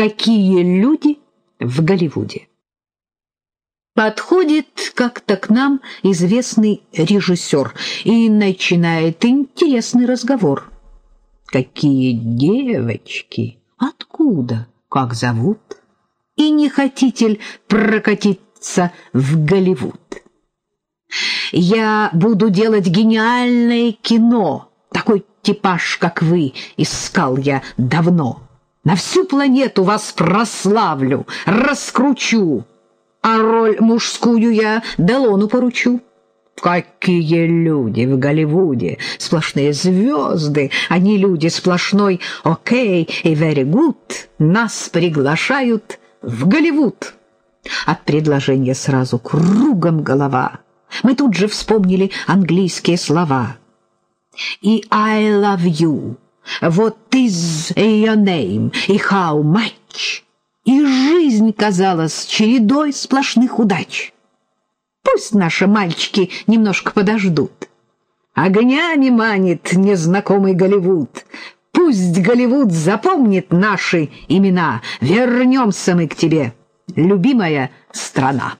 Какие люди в Голливуде? Подходит как-то к нам известный режиссер и начинает интересный разговор. Какие девочки? Откуда? Как зовут? И не хотите прокатиться в Голливуд? Я буду делать гениальное кино. Такой типаж, как вы, искал я давно. На всю планету вас прославлю, раскручу, а роль мужскую я Делону поручу. Какие люди в Голливуде! Сплошные звезды, они люди сплошной «Окей» и «Very good». Нас приглашают в Голливуд. От предложения сразу кругом голова. Мы тут же вспомнили английские слова. И «I love you», «What is your name» и «How much» и жизнь казалась чередой сплошных удач. Пусть наши мальчики немножко подождут. Огнями манит незнакомый Голливуд. Пусть Голливуд запомнит наши имена. Вернемся мы к тебе, любимая страна.